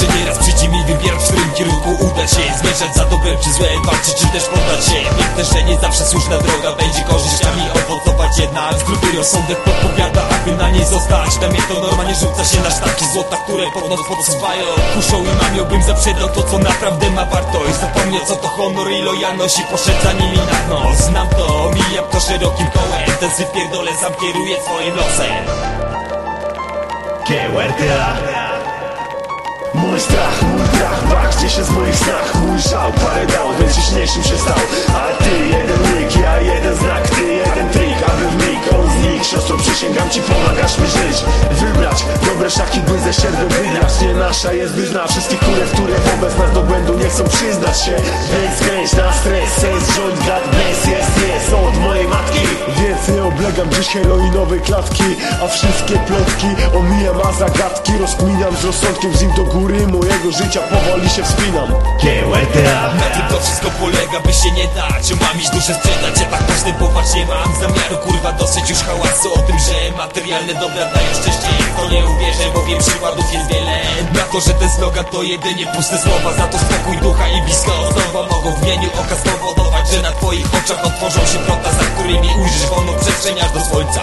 Jeszcze nieraz przyjdzie mi wybierać, w którym kierunku uda się Zmierzać. Za dobre czy złe, walczyć czy też poddać się. Też, że nie zawsze słuszna droga będzie korzyściami owocować Jednak. Zdrowy rozsądek podpowiada, aby na niej zostać. Dla mnie to normalnie rzuca się na sztabki złota, które pod noc podsuwają. Kuszą i mamiałbym zaprzedał to, co naprawdę ma wartość. Zapomniał co to honor i lojalność i poszedł za nimi na dno. Znam to, mijam to szerokim kołem. Ten syf pierdolę sam kieruje swoim losem huertea Mój strach, mój strach, gdzieś się z moich snach. Mój żał, parę dał, najciśniejszym się stał. A ty jeden łyk, ja jeden znak Ty jeden trik, aby w mig on znikł. Siostro, przysięgam ci, pomagasz mi żyć. Wybrać dobre szlaki, by ze ścieżką wygrać. Nie nasza jest wyzna wszystkich kurew, które wobec nas do błędu nie chcą przyznać się. Więc kręć na Oblegam dziś heroinowej klatki A wszystkie plotki omijam, a zagadki Rozkminiam z rozsądkiem z nim do góry Mojego życia powoli się wspinam. Huertea Na tym to wszystko polega, by się nie dać Omamić duszę sprzedać, ja tak postępować nie mam Zamiaru kurwa dosyć już hałasu O tym, że materialne dobra dają szczęście. To nie uwierzę, bo wiem przykładów jest wiele. Na to, że ten slogan to jedynie puste słowa Za to spokój ducha i blisko. Znowu mieniu oka spowodować Że na twoich oczach otworzą się wrota Za którymi ujrzysz wolną przestrzeń aż do słońca